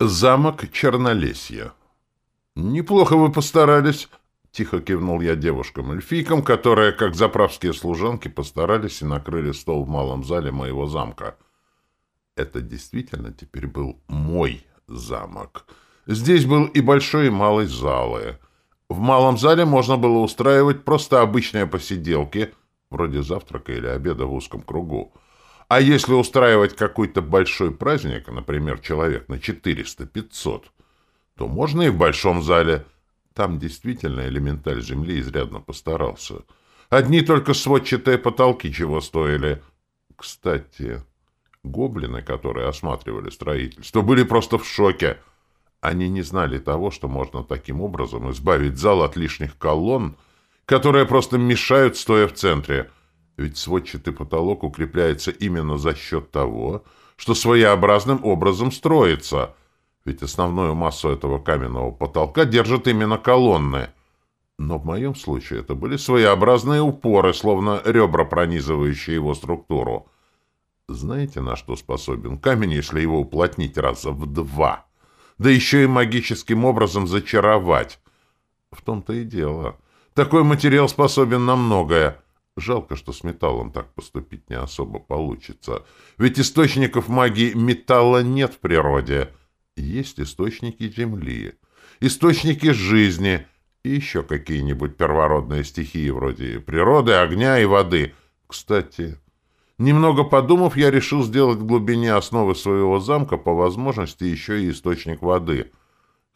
Замок Чернолесья. «Неплохо вы постарались», — тихо кивнул я девушкам-эльфийкам, которые, как заправские служанки, постарались и накрыли стол в малом зале моего замка. Это действительно теперь был мой замок. Здесь был и большой, и малый залы. В малом зале можно было устраивать просто обычные посиделки, вроде завтрака или обеда в узком кругу. А если устраивать какой-то большой праздник, например, человек на 400-500, то можно и в большом зале. Там действительно элементаль земли изрядно постарался. Одни только сводчатые потолки чего стоили. Кстати, гоблины, которые осматривали строительство, были просто в шоке. Они не знали того, что можно таким образом избавить зал от лишних колонн, которые просто мешают, стоя в центре — ведь сводчатый потолок укрепляется именно за счет того, что своеобразным образом строится. Ведь основную массу этого каменного потолка держат именно колонны. Но в моем случае это были своеобразные упоры, словно ребра, пронизывающие его структуру. Знаете, на что способен камень, если его уплотнить раза в два? Да еще и магическим образом зачаровать. В том-то и дело. Такой материал способен на многое. Жалко, что с металлом так поступить не особо получится. Ведь источников магии металла нет в природе. Есть источники земли, источники жизни и еще какие-нибудь первородные стихии вроде природы, огня и воды. Кстати, немного подумав, я решил сделать в глубине основы своего замка по возможности еще и источник воды.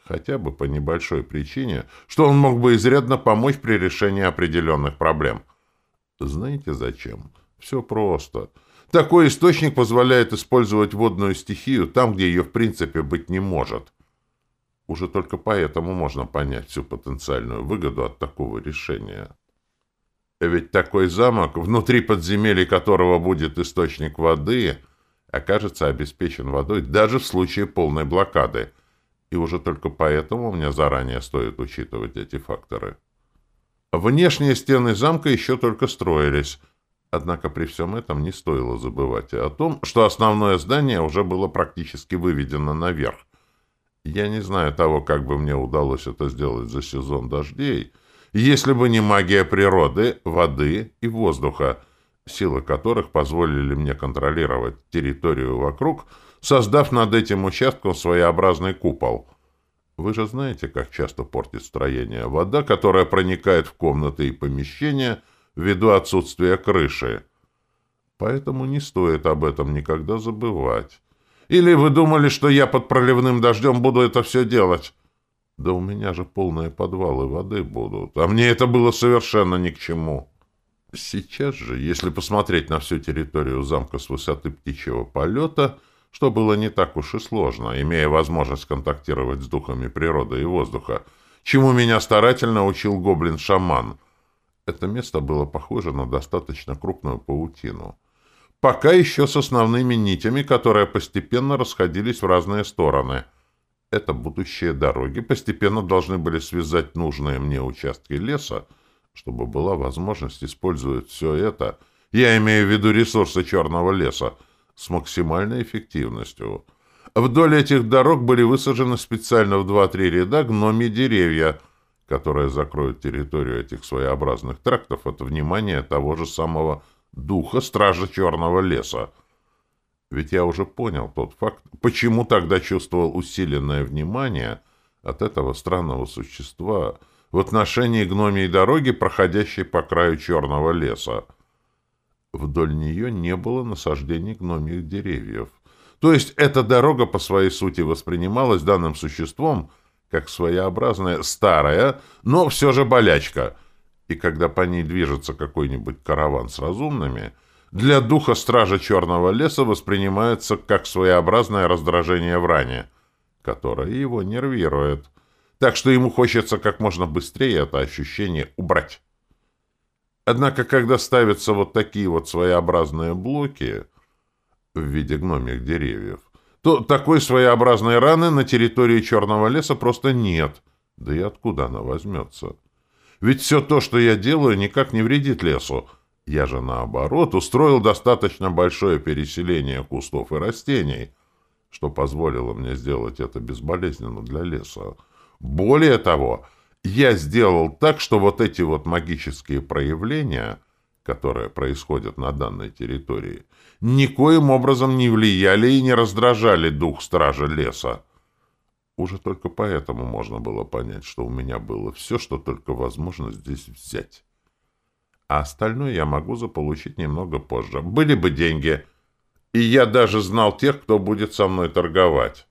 Хотя бы по небольшой причине, что он мог бы изрядно помочь при решении определенных проблем. Знаете зачем? Все просто. Такой источник позволяет использовать водную стихию там, где ее в принципе быть не может. Уже только поэтому можно понять всю потенциальную выгоду от такого решения. Ведь такой замок, внутри подземелья которого будет источник воды, окажется обеспечен водой даже в случае полной блокады. И уже только поэтому мне заранее стоит учитывать эти факторы. Внешние стены замка еще только строились. Однако при всем этом не стоило забывать о том, что основное здание уже было практически выведено наверх. Я не знаю того, как бы мне удалось это сделать за сезон дождей, если бы не магия природы, воды и воздуха, силы которых позволили мне контролировать территорию вокруг, создав над этим участком своеобразный купол — вы же знаете, как часто портит строение вода, которая проникает в комнаты и помещения ввиду отсутствия крыши. Поэтому не стоит об этом никогда забывать. Или вы думали, что я под проливным дождем буду это все делать? Да у меня же полные подвалы воды будут, а мне это было совершенно ни к чему. Сейчас же, если посмотреть на всю территорию замка с высоты птичьего полета — что было не так уж и сложно, имея возможность контактировать с духами природы и воздуха, чему меня старательно учил гоблин-шаман. Это место было похоже на достаточно крупную паутину. Пока еще с основными нитями, которые постепенно расходились в разные стороны. Это будущие дороги постепенно должны были связать нужные мне участки леса, чтобы была возможность использовать все это, я имею в виду ресурсы черного леса, с максимальной эффективностью. Вдоль этих дорог были высажены специально в два-три ряда гноми деревья, которые закроют территорию этих своеобразных трактов от внимания того же самого духа Стража Черного Леса. Ведь я уже понял тот факт, почему тогда чувствовал усиленное внимание от этого странного существа в отношении гномией дороги, проходящей по краю Черного Леса. Вдоль нее не было насаждений гномьих деревьев. То есть эта дорога по своей сути воспринималась данным существом как своеобразная старая, но все же болячка. И когда по ней движется какой-нибудь караван с разумными, для духа стража Черного леса воспринимается как своеобразное раздражение в ране, которое его нервирует. Так что ему хочется как можно быстрее это ощущение убрать. Однако, когда ставятся вот такие вот своеобразные блоки в виде гномих деревьев, то такой своеобразной раны на территории Черного леса просто нет. Да и откуда она возьмется? Ведь все то, что я делаю, никак не вредит лесу. Я же, наоборот, устроил достаточно большое переселение кустов и растений, что позволило мне сделать это безболезненно для леса. Более того, я сделал так, что вот эти вот магические проявления, которые происходят на данной территории, никоим образом не влияли и не раздражали дух стража леса. Уже только поэтому можно было понять, что у меня было все, что только возможно здесь взять. А остальное я могу заполучить немного позже. Были бы деньги. И я даже знал тех, кто будет со мной торговать.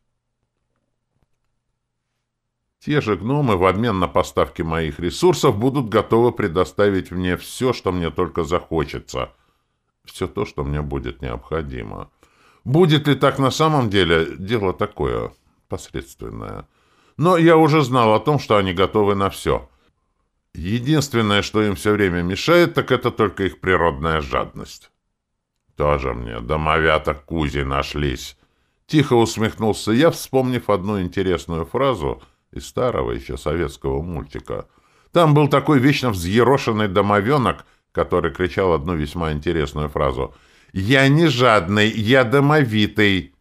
Те же гномы в обмен на поставки моих ресурсов будут готовы предоставить мне все, что мне только захочется. Все то, что мне будет необходимо. Будет ли так на самом деле, дело такое посредственное. Но я уже знал о том, что они готовы на все. Единственное, что им все время мешает, так это только их природная жадность. Тоже мне домовята Кузи нашлись. Тихо усмехнулся я, вспомнив одну интересную фразу — из старого еще советского мультика. Там был такой вечно взъерошенный домовенок, который кричал одну весьма интересную фразу «Я не жадный, я домовитый».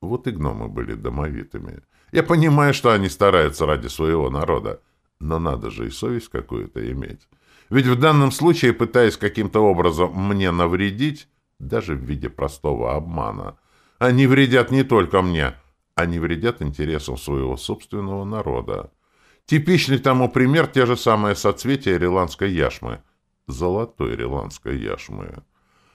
Вот и гномы были домовитыми. Я понимаю, что они стараются ради своего народа, но надо же и совесть какую-то иметь. Ведь в данном случае, пытаясь каким-то образом мне навредить, даже в виде простого обмана, они вредят не только мне — они вредят интересам своего собственного народа. Типичный тому пример те же самые соцветия риландской яшмы. Золотой риландской яшмы.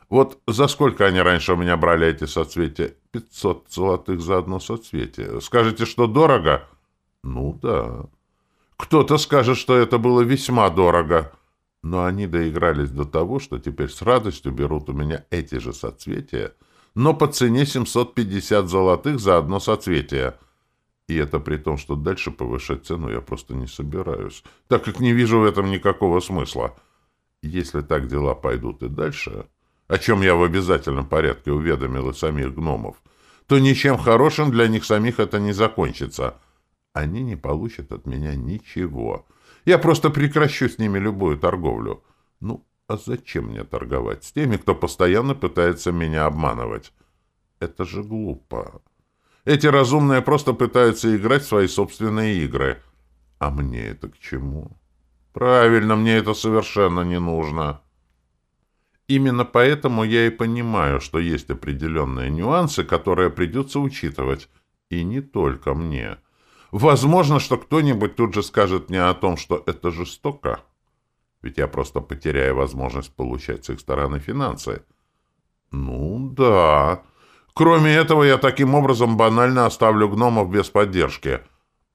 Вот за сколько они раньше у меня брали эти соцветия? Пятьсот золотых за одно соцветие. Скажете, что дорого? Ну да. Кто-то скажет, что это было весьма дорого. Но они доигрались до того, что теперь с радостью берут у меня эти же соцветия — но по цене 750 золотых за одно соцветие. И это при том, что дальше повышать цену я просто не собираюсь, так как не вижу в этом никакого смысла. Если так дела пойдут и дальше, о чем я в обязательном порядке уведомил и самих гномов, то ничем хорошим для них самих это не закончится. Они не получат от меня ничего. Я просто прекращу с ними любую торговлю. Ну, а зачем мне торговать с теми, кто постоянно пытается меня обманывать? Это же глупо. Эти разумные просто пытаются играть в свои собственные игры. А мне это к чему? Правильно, мне это совершенно не нужно. Именно поэтому я и понимаю, что есть определенные нюансы, которые придется учитывать. И не только мне. Возможно, что кто-нибудь тут же скажет мне о том, что это жестоко. Ведь я просто потеряю возможность получать с их стороны финансы. Ну, да. Кроме этого, я таким образом банально оставлю гномов без поддержки.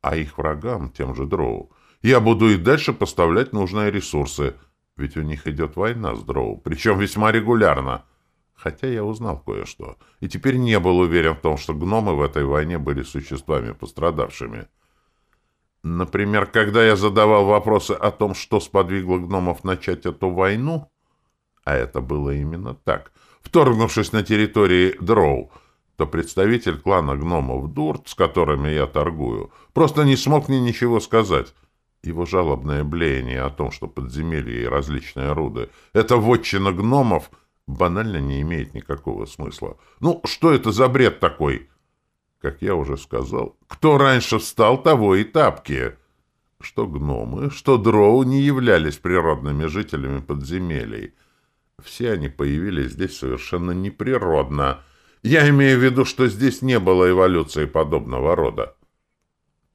А их врагам, тем же дроу, я буду и дальше поставлять нужные ресурсы. Ведь у них идет война с дроу, причем весьма регулярно. Хотя я узнал кое-что, и теперь не был уверен в том, что гномы в этой войне были существами пострадавшими. Например, когда я задавал вопросы о том, что сподвигло гномов начать эту войну, а это было именно так, вторгнувшись на территории Дроу, то представитель клана гномов Дурт, с которыми я торгую, просто не смог мне ничего сказать. Его жалобное блеяние о том, что подземелья и различные руды — это вотчина гномов, банально не имеет никакого смысла. Ну, что это за бред такой? Как я уже сказал, кто раньше встал, того и тапки. Что гномы, что дроу не являлись природными жителями подземелий. Все они появились здесь совершенно неприродно. Я имею в виду, что здесь не было эволюции подобного рода.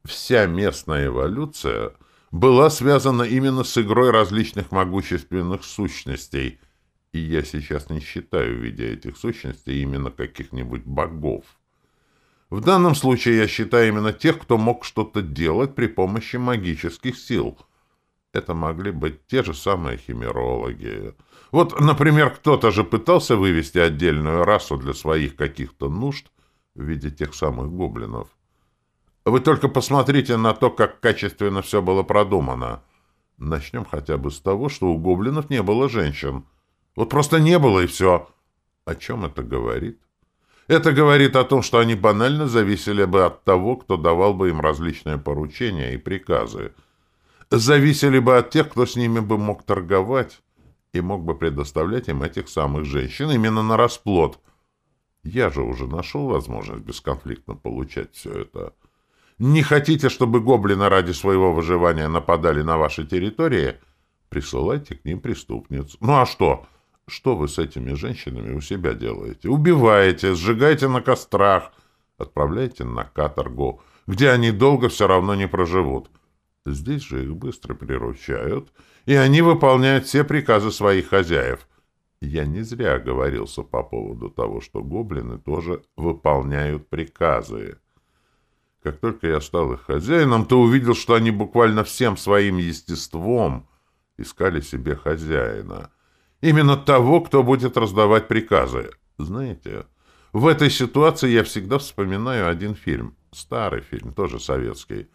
Вся местная эволюция была связана именно с игрой различных могущественных сущностей, и я сейчас не считаю, видя этих сущностей, именно каких-нибудь богов. В данном случае я считаю именно тех, кто мог что-то делать при помощи магических сил. Это могли быть те же самые химерологи. Вот, например, кто-то же пытался вывести отдельную расу для своих каких-то нужд в виде тех самых гоблинов. Вы только посмотрите на то, как качественно все было продумано. Начнем хотя бы с того, что у гоблинов не было женщин. Вот просто не было, и все. О чем это говорит? Это говорит о том, что они банально зависели бы от того, кто давал бы им различные поручения и приказы. Зависели бы от тех, кто с ними бы мог торговать и мог бы предоставлять им этих самых женщин именно на расплод. Я же уже нашел возможность бесконфликтно получать все это. Не хотите, чтобы гоблины ради своего выживания нападали на ваши территории? Присылайте к ним преступниц. Ну а что? Что вы с этими женщинами у себя делаете? Убиваете, сжигаете на кострах, отправляете на каторгу, где они долго все равно не проживут. Здесь же их быстро приручают, и они выполняют все приказы своих хозяев. Я не зря оговорился по поводу того, что гоблины тоже выполняют приказы. Как только я стал их хозяином, то увидел, что они буквально всем своим естеством искали себе хозяина. Именно того, кто будет раздавать приказы. Знаете, в этой ситуации я всегда вспоминаю один фильм. Старый фильм, тоже советский.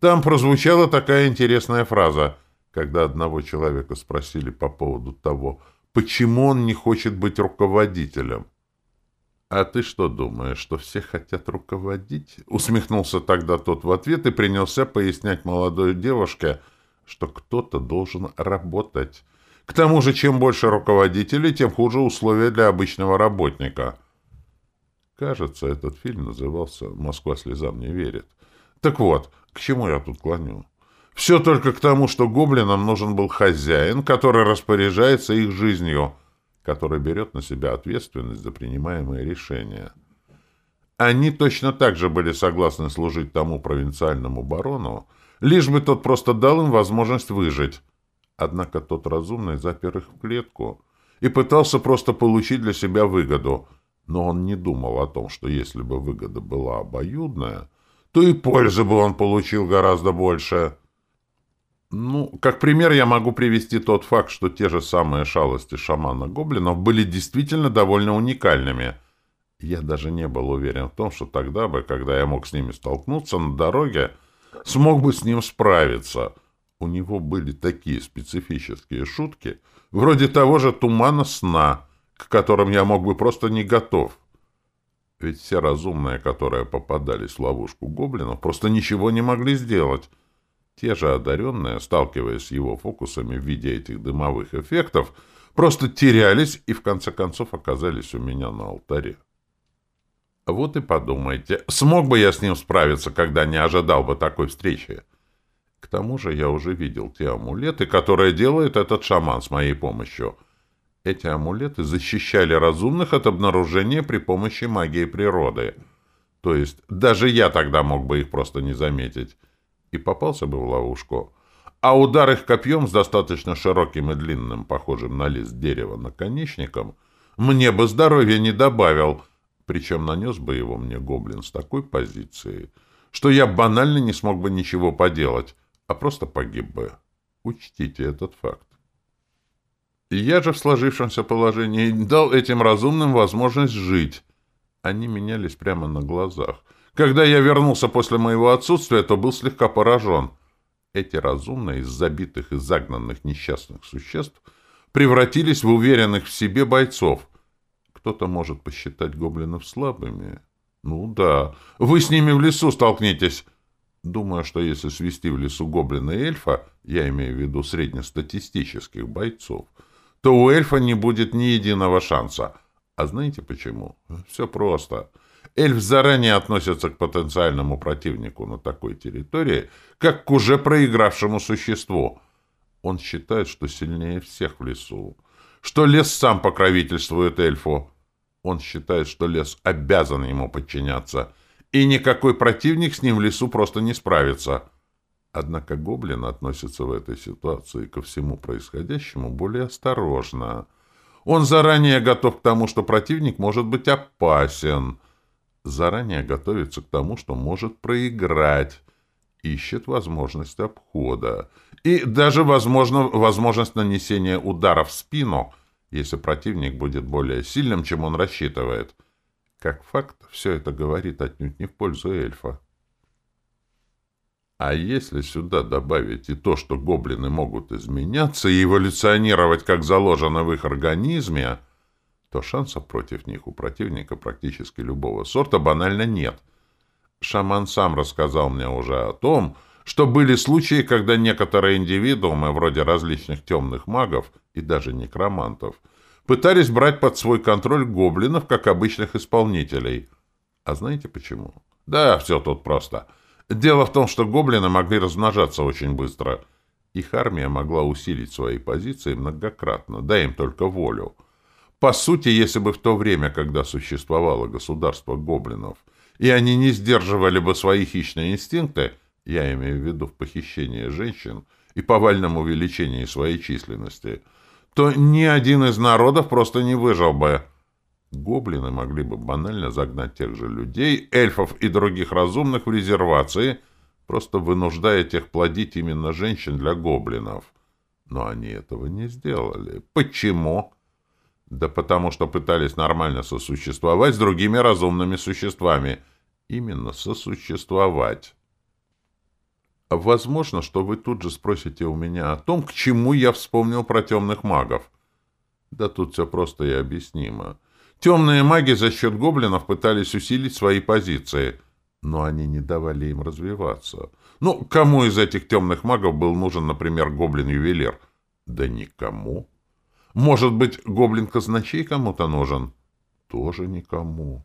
Там прозвучала такая интересная фраза, когда одного человека спросили по поводу того, почему он не хочет быть руководителем. «А ты что думаешь, что все хотят руководить?» Усмехнулся тогда тот в ответ и принялся пояснять молодой девушке, что кто-то должен работать. К тому же, чем больше руководителей, тем хуже условия для обычного работника. Кажется, этот фильм назывался «Москва слезам не верит». Так вот, к чему я тут клоню? Все только к тому, что гоблинам нужен был хозяин, который распоряжается их жизнью, который берет на себя ответственность за принимаемые решения. Они точно так же были согласны служить тому провинциальному барону, лишь бы тот просто дал им возможность выжить. Однако тот разумный запер их в клетку и пытался просто получить для себя выгоду, но он не думал о том, что если бы выгода была обоюдная, то и пользы бы он получил гораздо больше. Ну, как пример я могу привести тот факт, что те же самые шалости шамана-гоблинов были действительно довольно уникальными. Я даже не был уверен в том, что тогда бы, когда я мог с ними столкнуться на дороге, смог бы с ним справиться. У него были такие специфические шутки, вроде того же тумана сна, к которым я мог бы просто не готов. Ведь все разумные, которые попадались в ловушку гоблинов, просто ничего не могли сделать. Те же одаренные, сталкиваясь с его фокусами в виде этих дымовых эффектов, просто терялись и в конце концов оказались у меня на алтаре. Вот и подумайте, смог бы я с ним справиться, когда не ожидал бы такой встречи? К тому же я уже видел те амулеты, которые делает этот шаман с моей помощью. Эти амулеты защищали разумных от обнаружения при помощи магии природы. То есть даже я тогда мог бы их просто не заметить и попался бы в ловушку. А удар их копьем с достаточно широким и длинным, похожим на лист дерева, наконечником, мне бы здоровья не добавил, причем нанес бы его мне гоблин с такой позиции, что я банально не смог бы ничего поделать, а просто погиб бы. Учтите этот факт. Я же в сложившемся положении дал этим разумным возможность жить. Они менялись прямо на глазах. Когда я вернулся после моего отсутствия, то был слегка поражен. Эти разумные из забитых и загнанных несчастных существ превратились в уверенных в себе бойцов. Кто-то может посчитать гоблинов слабыми. Ну да, вы с ними в лесу столкнетесь. Думаю, что если свести в лесу гоблина и эльфа, я имею в виду среднестатистических бойцов, то у эльфа не будет ни единого шанса. А знаете почему? Все просто. Эльф заранее относится к потенциальному противнику на такой территории, как к уже проигравшему существу. Он считает, что сильнее всех в лесу, что лес сам покровительствует эльфу. Он считает, что лес обязан ему подчиняться, и никакой противник с ним в лесу просто не справится. Однако гоблин относится в этой ситуации ко всему происходящему более осторожно. Он заранее готов к тому, что противник может быть опасен — заранее готовится к тому, что может проиграть, ищет возможность обхода и даже возможно, возможность нанесения удара в спину, если противник будет более сильным, чем он рассчитывает. Как факт, все это говорит отнюдь не в пользу эльфа. А если сюда добавить и то, что гоблины могут изменяться и эволюционировать, как заложено в их организме, то шансов против них у противника практически любого сорта банально нет. Шаман сам рассказал мне уже о том, что были случаи, когда некоторые индивидуумы, вроде различных темных магов и даже некромантов, пытались брать под свой контроль гоблинов, как обычных исполнителей. А знаете почему? Да, все тут просто. Дело в том, что гоблины могли размножаться очень быстро. Их армия могла усилить свои позиции многократно, дай им только волю. По сути, если бы в то время, когда существовало государство гоблинов, и они не сдерживали бы свои хищные инстинкты, я имею в виду в похищении женщин и повальном увеличении своей численности, то ни один из народов просто не выжил бы. Гоблины могли бы банально загнать тех же людей, эльфов и других разумных в резервации, просто вынуждая тех плодить именно женщин для гоблинов. Но они этого не сделали. Почему? Да потому что пытались нормально сосуществовать с другими разумными существами. Именно сосуществовать. Возможно, что вы тут же спросите у меня о том, к чему я вспомнил про темных магов. Да тут все просто и объяснимо. Темные маги за счет гоблинов пытались усилить свои позиции, но они не давали им развиваться. Ну, кому из этих темных магов был нужен, например, гоблин-ювелир? Да никому. Может быть, гоблин-казначей кому-то нужен? Тоже никому.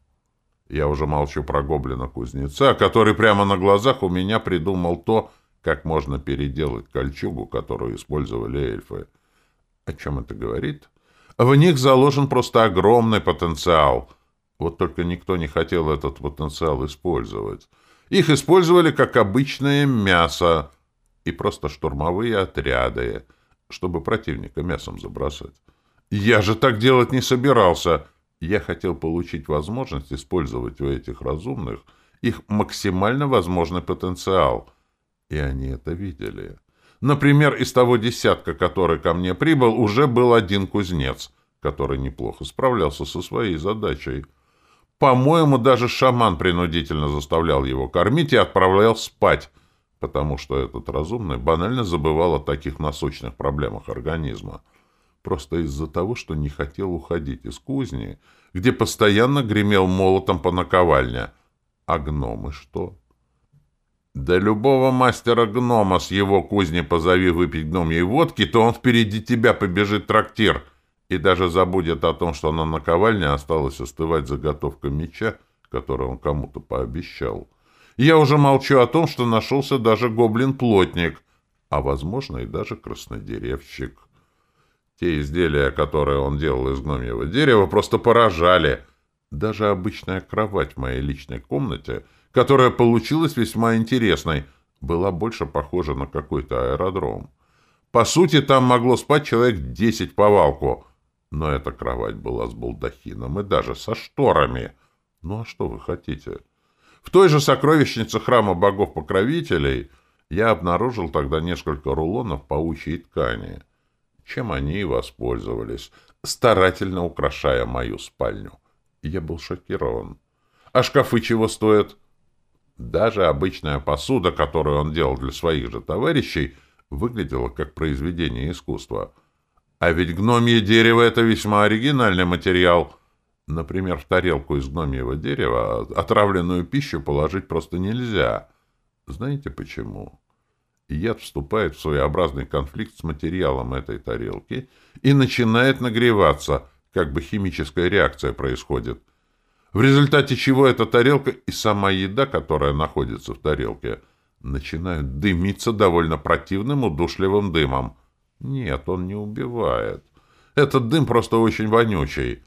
Я уже молчу про гоблина-кузнеца, который прямо на глазах у меня придумал то, как можно переделать кольчугу, которую использовали эльфы. О чем это говорит? В них заложен просто огромный потенциал. Вот только никто не хотел этот потенциал использовать. Их использовали как обычное мясо и просто штурмовые отряды, чтобы противника мясом забросать. Я же так делать не собирался. Я хотел получить возможность использовать у этих разумных их максимально возможный потенциал. И они это видели. Например, из того десятка, который ко мне прибыл, уже был один кузнец, который неплохо справлялся со своей задачей. По-моему, даже шаман принудительно заставлял его кормить и отправлял спать, потому что этот разумный банально забывал о таких насущных проблемах организма. Просто из-за того, что не хотел уходить из кузни, где постоянно гремел молотом по наковальне. А гномы что? Да любого мастера-гнома с его кузни позови выпить гномьей водки, то он впереди тебя побежит трактир и даже забудет о том, что на наковальне осталась остывать заготовка меча, который он кому-то пообещал. Я уже молчу о том, что нашелся даже гоблин-плотник, а, возможно, и даже краснодеревщик. Те изделия, которые он делал из гномьего дерева, просто поражали. Даже обычная кровать в моей личной комнате — которая получилась весьма интересной, была больше похожа на какой-то аэродром. По сути, там могло спать человек десять по валку, но эта кровать была с балдахином и даже со шторами. Ну а что вы хотите? В той же сокровищнице храма богов-покровителей я обнаружил тогда несколько рулонов паучьей ткани. Чем они и воспользовались, старательно украшая мою спальню. Я был шокирован. А шкафы чего стоят? Даже обычная посуда, которую он делал для своих же товарищей, выглядела как произведение искусства. А ведь гномье дерево — это весьма оригинальный материал. Например, в тарелку из гномьего дерева отравленную пищу положить просто нельзя. Знаете почему? Яд вступает в своеобразный конфликт с материалом этой тарелки и начинает нагреваться, как бы химическая реакция происходит — в результате чего эта тарелка и сама еда, которая находится в тарелке, начинают дымиться довольно противным удушливым дымом. Нет, он не убивает. Этот дым просто очень вонючий.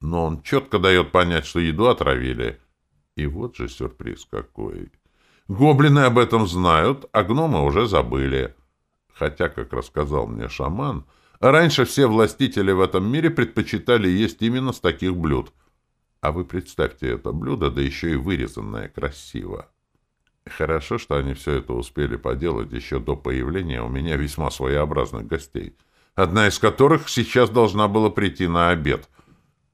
Но он четко дает понять, что еду отравили. И вот же сюрприз какой. Гоблины об этом знают, а гномы уже забыли. Хотя, как рассказал мне шаман, раньше все властители в этом мире предпочитали есть именно с таких блюд — а вы представьте это блюдо, да еще и вырезанное красиво. Хорошо, что они все это успели поделать еще до появления у меня весьма своеобразных гостей, одна из которых сейчас должна была прийти на обед.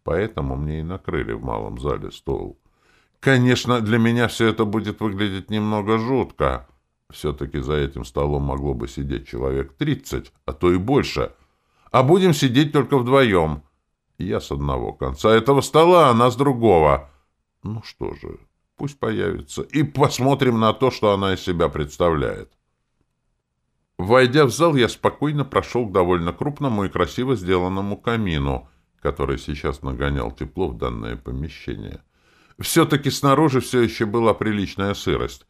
Поэтому мне и накрыли в малом зале стол. Конечно, для меня все это будет выглядеть немного жутко. Все-таки за этим столом могло бы сидеть человек тридцать, а то и больше. А будем сидеть только вдвоем — я с одного конца этого стола, она с другого. Ну что же, пусть появится. И посмотрим на то, что она из себя представляет. Войдя в зал, я спокойно прошел к довольно крупному и красиво сделанному камину, который сейчас нагонял тепло в данное помещение. Все-таки снаружи все еще была приличная сырость.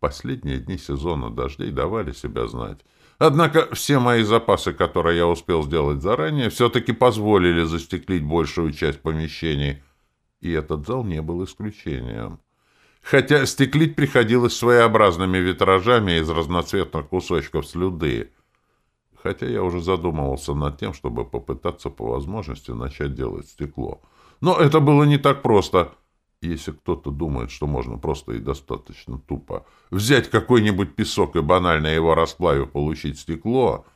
Последние дни сезона дождей давали себя знать. Однако все мои запасы, которые я успел сделать заранее, все-таки позволили застеклить большую часть помещений. И этот зал не был исключением. Хотя стеклить приходилось своеобразными витражами из разноцветных кусочков слюды — хотя я уже задумывался над тем, чтобы попытаться по возможности начать делать стекло. Но это было не так просто. Если кто-то думает, что можно просто и достаточно тупо взять какой-нибудь песок и банально его расплавив получить стекло,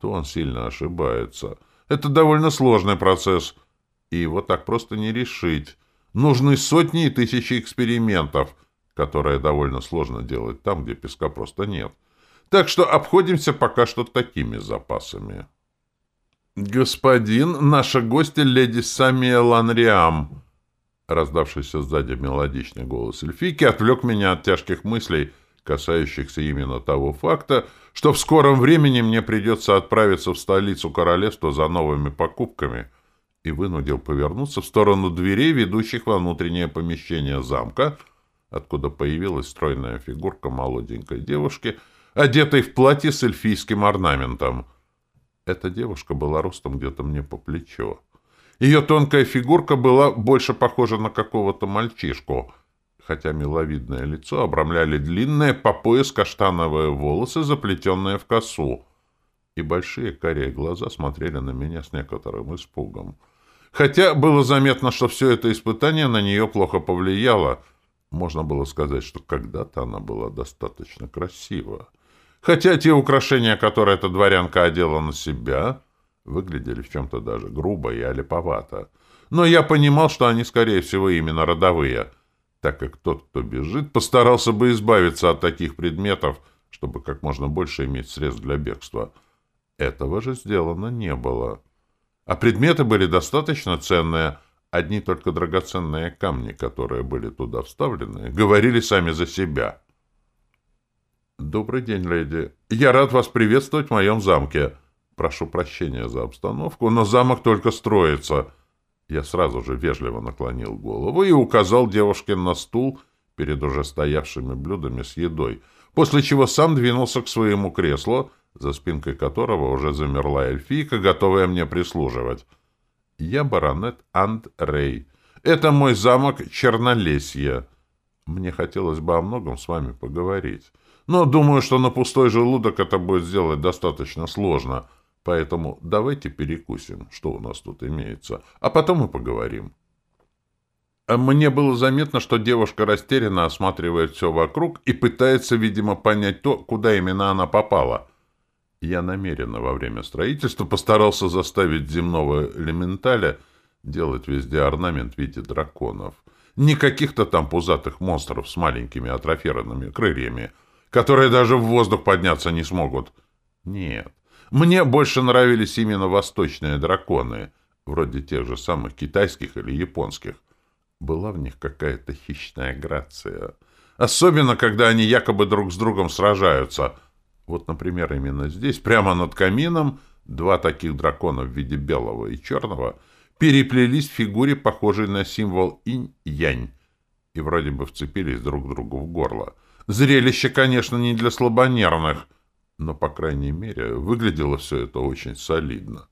то он сильно ошибается. Это довольно сложный процесс, и его так просто не решить. Нужны сотни и тысячи экспериментов, которые довольно сложно делать там, где песка просто нет. Так что обходимся пока что такими запасами. «Господин, наша гостья леди Самия Ланриам!» Раздавшийся сзади мелодичный голос эльфийки отвлек меня от тяжких мыслей, касающихся именно того факта, что в скором времени мне придется отправиться в столицу королевства за новыми покупками, и вынудил повернуться в сторону дверей, ведущих во внутреннее помещение замка, откуда появилась стройная фигурка молоденькой девушки — одетой в платье с эльфийским орнаментом. Эта девушка была ростом где-то мне по плечо. Ее тонкая фигурка была больше похожа на какого-то мальчишку, хотя миловидное лицо обрамляли длинные по пояс каштановые волосы, заплетенные в косу, и большие карие глаза смотрели на меня с некоторым испугом. Хотя было заметно, что все это испытание на нее плохо повлияло. Можно было сказать, что когда-то она была достаточно красива хотя те украшения, которые эта дворянка одела на себя, выглядели в чем-то даже грубо и олиповато. Но я понимал, что они, скорее всего, именно родовые, так как тот, кто бежит, постарался бы избавиться от таких предметов, чтобы как можно больше иметь средств для бегства. Этого же сделано не было. А предметы были достаточно ценные, одни только драгоценные камни, которые были туда вставлены, говорили сами за себя — «Добрый день, леди. Я рад вас приветствовать в моем замке. Прошу прощения за обстановку, но замок только строится». Я сразу же вежливо наклонил голову и указал девушке на стул перед уже стоявшими блюдами с едой, после чего сам двинулся к своему креслу, за спинкой которого уже замерла эльфийка, готовая мне прислуживать. «Я баронет Анд Рей. Это мой замок Чернолесье. Мне хотелось бы о многом с вами поговорить». Но думаю, что на пустой желудок это будет сделать достаточно сложно. Поэтому давайте перекусим, что у нас тут имеется, а потом и поговорим. Мне было заметно, что девушка растерянно осматривает все вокруг и пытается, видимо, понять то, куда именно она попала. Я намеренно во время строительства постарался заставить земного элементаля делать везде орнамент в виде драконов. Не каких-то там пузатых монстров с маленькими атрофированными крыльями — которые даже в воздух подняться не смогут. Нет. Мне больше нравились именно восточные драконы, вроде тех же самых китайских или японских. Была в них какая-то хищная грация. Особенно, когда они якобы друг с другом сражаются. Вот, например, именно здесь, прямо над камином, два таких дракона в виде белого и черного переплелись в фигуре, похожей на символ инь-янь, и вроде бы вцепились друг другу в горло. Зрелище, конечно, не для слабонервных, но, по крайней мере, выглядело все это очень солидно.